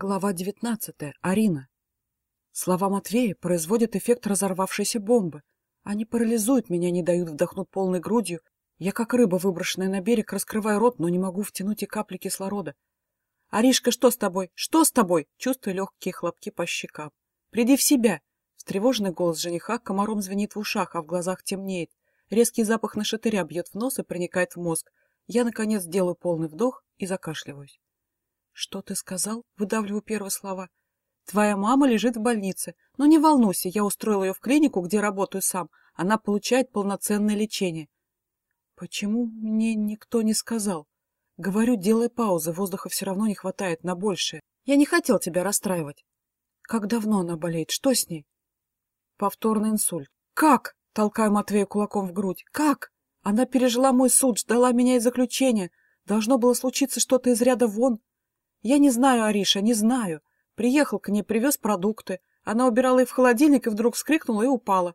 Глава 19. Арина. Слова Матвея производят эффект разорвавшейся бомбы. Они парализуют меня, не дают вдохнуть полной грудью. Я, как рыба, выброшенная на берег, раскрываю рот, но не могу втянуть и капли кислорода. «Аришка, что с тобой? Что с тобой?» Чувствую легкие хлопки по щекам. «Приди в себя!» Встревоженный голос жениха комаром звенит в ушах, а в глазах темнеет. Резкий запах на нашатыря бьет в нос и проникает в мозг. Я, наконец, делаю полный вдох и закашливаюсь. «Что ты сказал?» — выдавливаю первые слова. «Твоя мама лежит в больнице. Но не волнуйся, я устроил ее в клинику, где работаю сам. Она получает полноценное лечение». «Почему мне никто не сказал?» Говорю, делай паузы, воздуха все равно не хватает на большее. Я не хотел тебя расстраивать. Как давно она болеет? Что с ней? Повторный инсульт. Как? Толкаю Матвея кулаком в грудь. Как? Она пережила мой суд, ждала меня из заключения. Должно было случиться что-то из ряда вон. Я не знаю, Ариша, не знаю. Приехал к ней, привез продукты. Она убирала их в холодильник и вдруг вскрикнула и упала.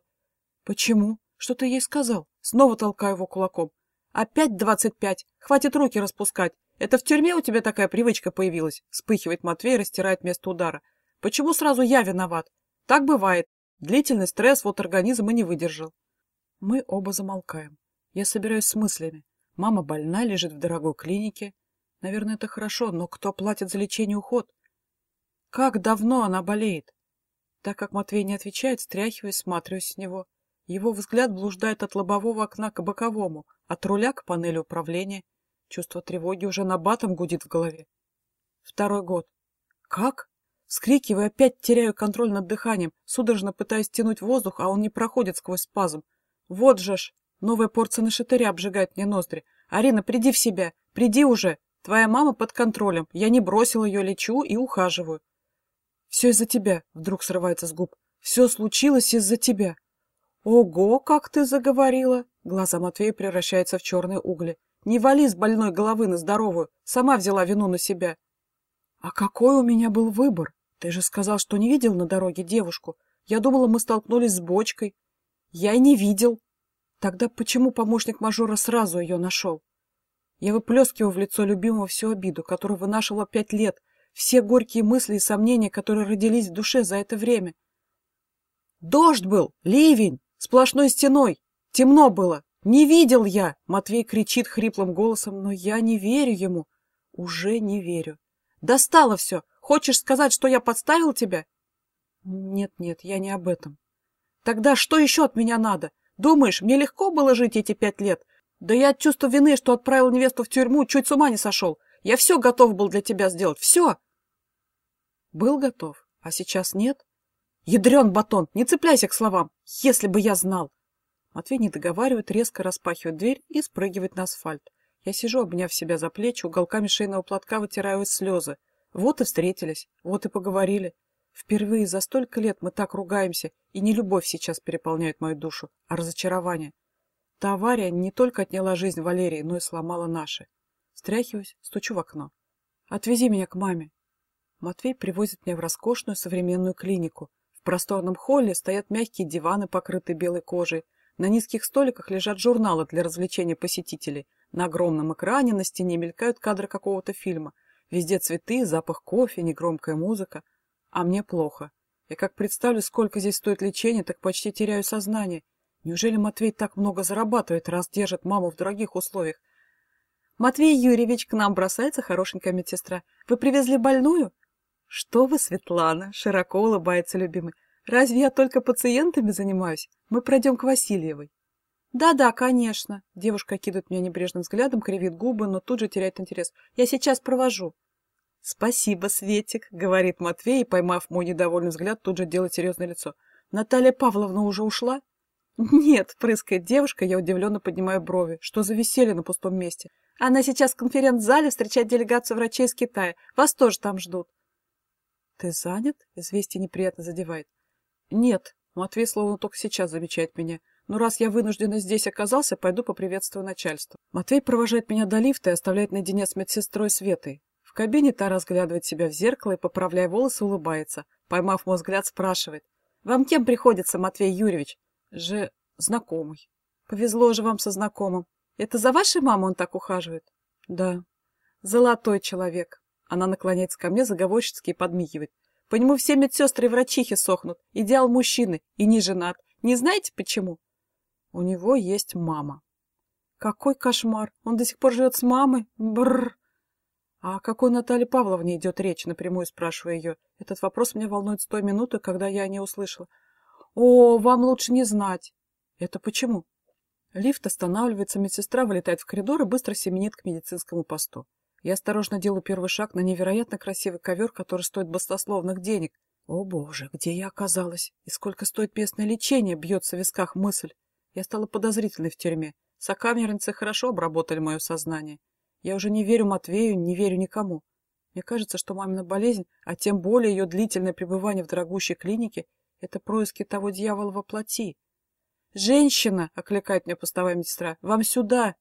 Почему? Что ты ей сказал? Снова толкаю его кулаком. «Опять двадцать пять! Хватит руки распускать! Это в тюрьме у тебя такая привычка появилась?» Вспыхивает Матвей, растирает место удара. «Почему сразу я виноват? Так бывает. Длительный стресс, вот организм и не выдержал». Мы оба замолкаем. Я собираюсь с мыслями. Мама больна, лежит в дорогой клинике. Наверное, это хорошо, но кто платит за лечение и уход? Как давно она болеет? Так как Матвей не отвечает, стряхиваюсь, смотрюсь с него. Его взгляд блуждает от лобового окна к боковому, от руля к панели управления. Чувство тревоги уже на батом гудит в голове. Второй год. Как? Вскрикивая, опять теряю контроль над дыханием, судорожно пытаясь тянуть воздух, а он не проходит сквозь спазм. Вот же ж! Новая порция нашатыря обжигает мне ноздри. «Арина, приди в себя! Приди уже! Твоя мама под контролем. Я не бросил ее, лечу и ухаживаю». «Все из-за тебя!» — вдруг срывается с губ. «Все случилось из-за тебя!» «Ого, как ты заговорила!» Глаза Матвея превращаются в черные угли. «Не вали с больной головы на здоровую. Сама взяла вину на себя». «А какой у меня был выбор? Ты же сказал, что не видел на дороге девушку. Я думала, мы столкнулись с бочкой. Я и не видел. Тогда почему помощник мажора сразу ее нашел? Я выплескиваю в лицо любимого всю обиду, которую вынашивала пять лет, все горькие мысли и сомнения, которые родились в душе за это время. Дождь был, ливень, Сплошной стеной. Темно было. Не видел я. Матвей кричит хриплым голосом, но я не верю ему. Уже не верю. Достало все. Хочешь сказать, что я подставил тебя? Нет, нет, я не об этом. Тогда что еще от меня надо? Думаешь, мне легко было жить эти пять лет? Да я от чувства вины, что отправил невесту в тюрьму, чуть с ума не сошел. Я все готов был для тебя сделать. Все. Был готов, а сейчас нет? Ядрен батон, не цепляйся к словам. Если бы я знал. Матвей не договаривает, резко распахивает дверь и спрыгивает на асфальт. Я сижу, обняв себя за плечи, уголками шейного платка вытираю слезы. Вот и встретились, вот и поговорили. Впервые за столько лет мы так ругаемся, и не любовь сейчас переполняет мою душу, а разочарование. Та авария не только отняла жизнь Валерии, но и сломала наши. Стряхиваюсь, стучу в окно. «Отвези меня к маме». Матвей привозит меня в роскошную современную клинику, в просторном холле стоят мягкие диваны, покрытые белой кожей. На низких столиках лежат журналы для развлечения посетителей. На огромном экране на стене мелькают кадры какого-то фильма. Везде цветы, запах кофе, негромкая музыка. А мне плохо. Я как представлю, сколько здесь стоит лечение, так почти теряю сознание. Неужели Матвей так много зарабатывает, раз держит маму в дорогих условиях? «Матвей Юрьевич, к нам бросается хорошенькая медсестра. Вы привезли больную?» «Что вы, Светлана?» — широко улыбается любимый. «Разве я только пациентами занимаюсь? Мы пройдем к Васильевой». «Да-да, конечно». Девушка кидает меня небрежным взглядом, кривит губы, но тут же теряет интерес. «Я сейчас провожу». «Спасибо, Светик», — говорит Матвей, поймав мой недовольный взгляд, тут же делает серьезное лицо. «Наталья Павловна уже ушла?» «Нет», — прыскает девушка, я удивленно поднимаю брови. «Что за веселье на пустом месте?» «Она сейчас в конференц-зале встречает делегацию врачей из Китая. Вас тоже там ждут». «Ты занят?» — известие неприятно задевает. «Нет», — Матвей словно только сейчас замечает меня. «Но раз я вынужденно здесь оказался, пойду поприветствую начальство». Матвей провожает меня до лифта и оставляет наедине с медсестрой Светой. В кабине та разглядывает себя в зеркало и, поправляя волосы, улыбается. Поймав мой взгляд, спрашивает. «Вам кем приходится, Матвей Юрьевич?» «Же знакомый». «Повезло же вам со знакомым. Это за вашей мамой он так ухаживает?» «Да». «Золотой человек. Она наклоняется ко мне заговорщицки и подмигивает. По нему все медсестры и врачихи сохнут. Идеал мужчины. И не женат. Не знаете почему? У него есть мама. Какой кошмар! Он до сих пор живет с мамой? Бррр! А о какой Наталье Павловне идет речь, напрямую спрашиваю ее. Этот вопрос меня волнует с той минуты, когда я не услышала. О, вам лучше не знать. Это почему? Лифт останавливается, медсестра вылетает в коридор и быстро семенит к медицинскому посту. Я осторожно делаю первый шаг на невероятно красивый ковер, который стоит баснословных денег. О боже, где я оказалась? И сколько стоит местное лечение, бьется в висках мысль. Я стала подозрительной в тюрьме. Сокамерницы хорошо обработали мое сознание. Я уже не верю Матвею, не верю никому. Мне кажется, что мамина болезнь, а тем более ее длительное пребывание в дорогущей клинике, это происки того дьявола во плоти. «Женщина!» — окликает меня постовая медсестра. «Вам сюда!»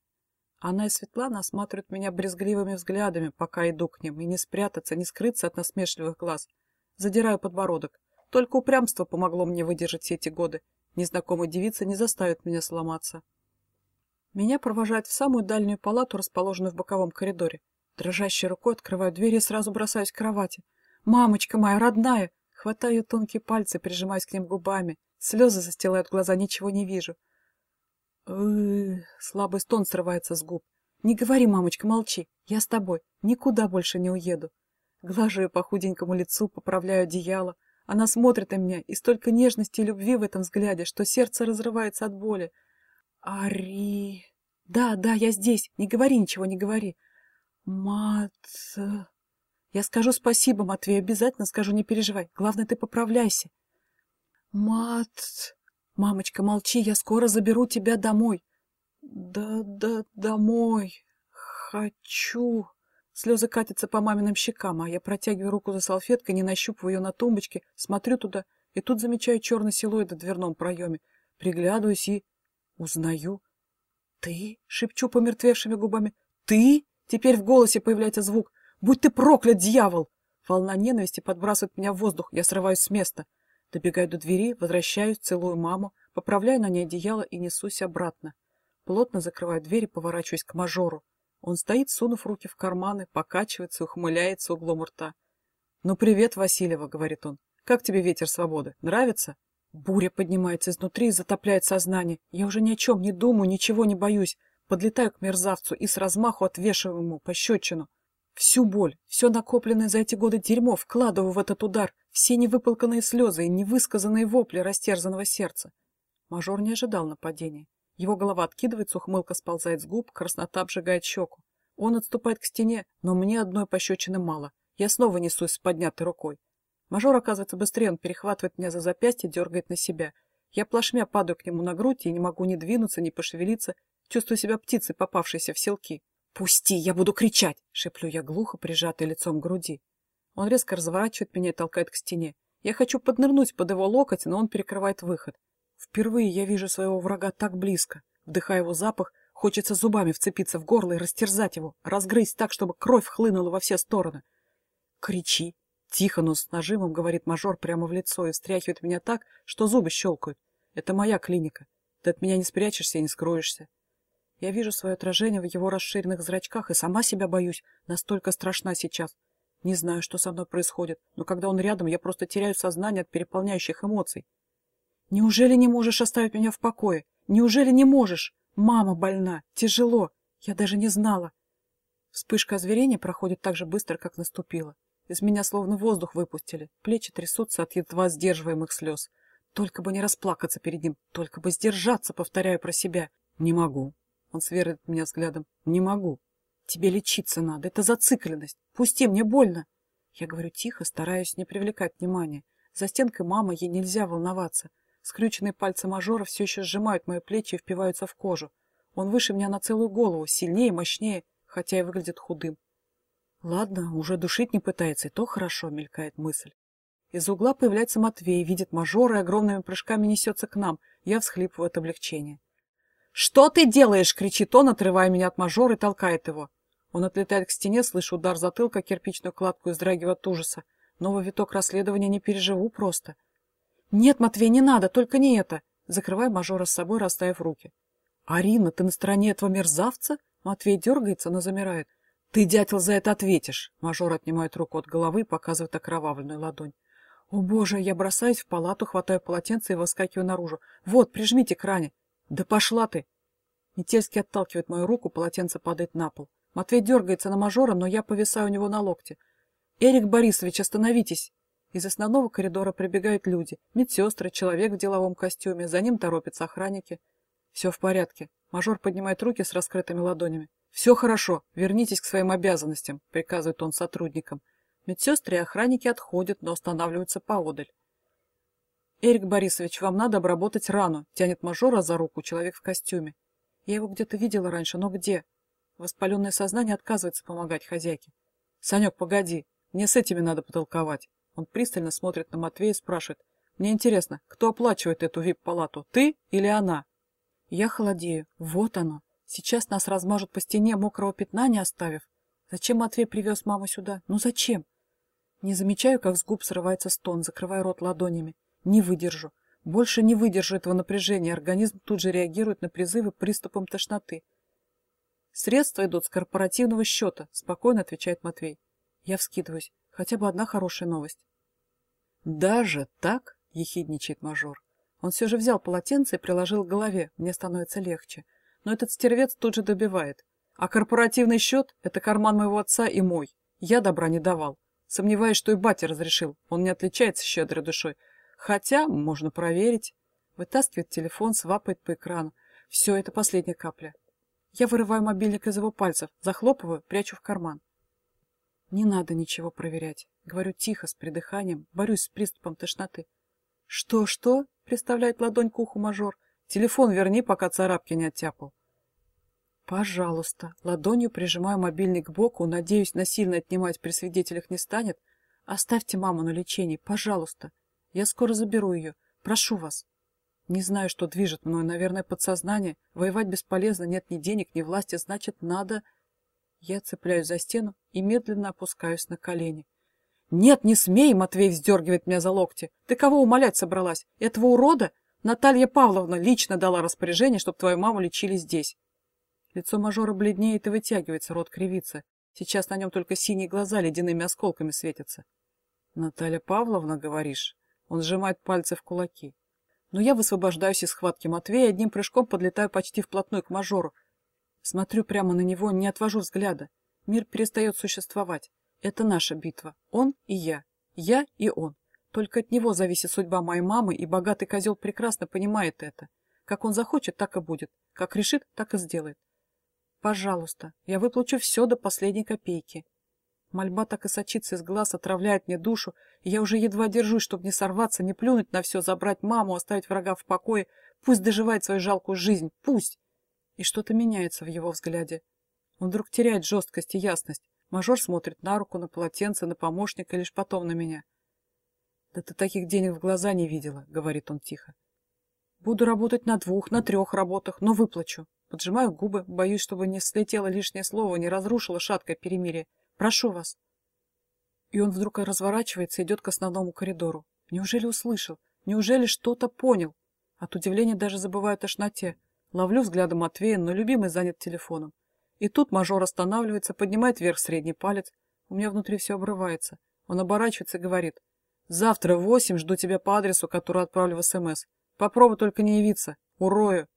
Она и Светлана осматривают меня брезгливыми взглядами, пока иду к ним, и не спрятаться, не скрыться от насмешливых глаз. Задираю подбородок. Только упрямство помогло мне выдержать все эти годы. Незнакомая девица не заставит меня сломаться. Меня провожают в самую дальнюю палату, расположенную в боковом коридоре. Дрожащей рукой открываю дверь и сразу бросаюсь к кровати. «Мамочка моя, родная!» Хватаю тонкие пальцы, прижимаясь к ним губами. Слезы застилают глаза, ничего не вижу. Слабый стон срывается с губ. «Не говори, мамочка, молчи. Я с тобой. Никуда больше не уеду». Глажу ее по худенькому лицу, поправляю одеяло. Она смотрит на меня, и столько нежности и любви в этом взгляде, что сердце разрывается от боли. «Ари...» «Да, да, я здесь. Не говори ничего, не говори». «Мат...» «Я скажу спасибо, Матвей, обязательно скажу, не переживай. Главное, ты поправляйся». «Мат...» «Мамочка, молчи, я скоро заберу тебя домой». «Да-да, домой. Хочу...» Слезы катятся по маминым щекам, а я протягиваю руку за салфеткой, не нащупываю ее на тумбочке, смотрю туда, и тут замечаю черный силуэт в дверном проеме. Приглядываюсь и... узнаю. «Ты?» — шепчу помертвевшими губами. «Ты?» — теперь в голосе появляется звук. «Будь ты проклят, дьявол!» Волна ненависти подбрасывает меня в воздух, я срываюсь с места. Добегаю до двери, возвращаюсь, целую маму, поправляю на ней одеяло и несусь обратно. Плотно закрываю дверь и поворачиваюсь к мажору. Он стоит, сунув руки в карманы, покачивается, ухмыляется углом рта. «Ну, привет, Васильева», — говорит он. «Как тебе ветер свободы? Нравится?» Буря поднимается изнутри и затопляет сознание. Я уже ни о чем не думаю, ничего не боюсь. Подлетаю к мерзавцу и с размаху отвешиваю ему пощечину. Всю боль, все накопленное за эти годы дерьмо вкладываю в этот удар, все невыплаканные слезы и невысказанные вопли растерзанного сердца. Мажор не ожидал нападения. Его голова откидывается, ухмылка сползает с губ, краснота обжигает щеку. Он отступает к стене, но мне одной пощечины мало. Я снова несусь с поднятой рукой. Мажор оказывается быстрее, он перехватывает меня за запястье, дергает на себя. Я плашмя падаю к нему на грудь и не могу ни двинуться, ни пошевелиться, чувствую себя птицей, попавшейся в селки. «Пусти, я буду кричать!» — шеплю я глухо, прижатый лицом к груди. Он резко разворачивает меня и толкает к стене. Я хочу поднырнуть под его локоть, но он перекрывает выход. Впервые я вижу своего врага так близко. Вдыхая его запах, хочется зубами вцепиться в горло и растерзать его, разгрызть так, чтобы кровь хлынула во все стороны. «Кричи!» Тихо, но с нажимом говорит мажор прямо в лицо и встряхивает меня так, что зубы щелкают. Это моя клиника. Ты от меня не спрячешься и не скроешься. Я вижу свое отражение в его расширенных зрачках и сама себя боюсь, настолько страшна сейчас. Не знаю, что со мной происходит, но когда он рядом, я просто теряю сознание от переполняющих эмоций. Неужели не можешь оставить меня в покое? Неужели не можешь? Мама больна, тяжело. Я даже не знала. Вспышка озверения проходит так же быстро, как наступила. Из меня словно воздух выпустили. Плечи трясутся от едва сдерживаемых слез. Только бы не расплакаться перед ним, только бы сдержаться, повторяю про себя. Не могу. Он сверлит меня взглядом. «Не могу. Тебе лечиться надо. Это зацикленность. Пусти, мне больно». Я говорю тихо, стараюсь не привлекать внимания. За стенкой мама, ей нельзя волноваться. Скрюченные пальцы мажора все еще сжимают мои плечи и впиваются в кожу. Он выше меня на целую голову, сильнее, мощнее, хотя и выглядит худым. Ладно, уже душить не пытается, и то хорошо, мелькает мысль. Из угла появляется Матвей, видит мажора и огромными прыжками несется к нам. Я всхлипываю от облегчения. «Что ты делаешь?» — кричит он, отрывая меня от мажора и толкает его. Он отлетает к стене, слышу удар затылка, кирпичную кладку и вздрагиваю от ужаса. Новый виток расследования не переживу просто. «Нет, Матвей, не надо, только не это!» Закрываю мажора с собой, расставив руки. «Арина, ты на стороне этого мерзавца?» Матвей дергается, но замирает. Ты, дятел, за это ответишь. Мажор отнимает руку от головы и показывает окровавленную ладонь. О боже, я бросаюсь в палату, хватаю полотенце и выскакиваю наружу. Вот, прижмите к ране. Да пошла ты! Метельский отталкивает мою руку, полотенце падает на пол. Матвей дергается на мажора, но я повисаю у него на локте. «Эрик Борисович, остановитесь!» Из основного коридора прибегают люди. Медсестры, человек в деловом костюме, за ним торопятся охранники. Все в порядке. Мажор поднимает руки с раскрытыми ладонями. «Все хорошо, вернитесь к своим обязанностям», — приказывает он сотрудникам. Медсестры и охранники отходят, но останавливаются поодаль. «Эрик Борисович, вам надо обработать рану», — тянет мажора за руку человек в костюме. Я его где-то видела раньше, но где? Воспаленное сознание отказывается помогать хозяйке. «Санек, погоди, мне с этими надо потолковать». Он пристально смотрит на Матвея и спрашивает. «Мне интересно, кто оплачивает эту вип-палату, ты или она?» Я холодею. Вот оно. Сейчас нас размажут по стене, мокрого пятна не оставив. Зачем Матвей привез маму сюда? Ну зачем? Не замечаю, как с губ срывается стон, закрывая рот ладонями. Не выдержу. Больше не выдержу этого напряжения. Организм тут же реагирует на призывы приступом тошноты. Средства идут с корпоративного счета, спокойно отвечает Матвей. Я вскидываюсь. Хотя бы одна хорошая новость. Даже так? Ехидничает мажор. Он все же взял полотенце и приложил к голове. Мне становится легче. Но этот стервец тут же добивает. А корпоративный счет – это карман моего отца и мой. Я добра не давал. Сомневаюсь, что и батя разрешил. Он не отличается щедрой душой. Хотя, можно проверить. Вытаскивает телефон, свапает по экрану. Все, это последняя капля. Я вырываю мобильник из его пальцев, захлопываю, прячу в карман. Не надо ничего проверять. Говорю тихо, с придыханием, борюсь с приступом тошноты. «Что-что?» — приставляет ладонь к уху мажор. «Телефон верни, пока царапки не оттяпал». «Пожалуйста». Ладонью прижимаю мобильник к боку, надеюсь, насильно отнимать при свидетелях не станет. «Оставьте маму на лечении, пожалуйста». Я скоро заберу ее. Прошу вас. Не знаю, что движет мной, наверное, подсознание. Воевать бесполезно, нет ни денег, ни власти, значит, надо... Я цепляюсь за стену и медленно опускаюсь на колени. «Нет, не смей!» — Матвей вздергивает меня за локти. «Ты кого умолять собралась? Этого урода? Наталья Павловна лично дала распоряжение, чтобы твою маму лечили здесь». Лицо мажора бледнеет и вытягивается, рот кривится. Сейчас на нем только синие глаза ледяными осколками светятся. «Наталья Павловна, говоришь?» Он сжимает пальцы в кулаки. Но я высвобождаюсь из схватки Матвея одним прыжком подлетаю почти вплотную к мажору. Смотрю прямо на него, не отвожу взгляда. Мир перестает существовать. Это наша битва. Он и я. Я и он. Только от него зависит судьба моей мамы, и богатый козел прекрасно понимает это. Как он захочет, так и будет. Как решит, так и сделает. Пожалуйста, я выплачу все до последней копейки. Мольба так и сочится из глаз, отравляет мне душу, и я уже едва держусь, чтобы не сорваться, не плюнуть на все, забрать маму, оставить врага в покое. Пусть доживает свою жалкую жизнь, пусть! И что-то меняется в его взгляде. Он вдруг теряет жесткость и ясность. Мажор смотрит на руку, на полотенце, на помощника, лишь потом на меня. «Да ты таких денег в глаза не видела», — говорит он тихо. «Буду работать на двух, на трех работах, но выплачу». Поджимаю губы, боюсь, чтобы не слетело лишнее слово, не разрушило шаткое перемирие. Прошу вас. И он вдруг разворачивается и идет к основному коридору. Неужели услышал? Неужели что-то понял? От удивления даже забываю о тошноте. Ловлю взглядом Матвея, но любимый занят телефоном. И тут мажор останавливается, поднимает вверх средний палец. У меня внутри все обрывается. Он оборачивается и говорит. «Завтра в восемь жду тебя по адресу, который отправлю в СМС. Попробуй только не явиться. Урою».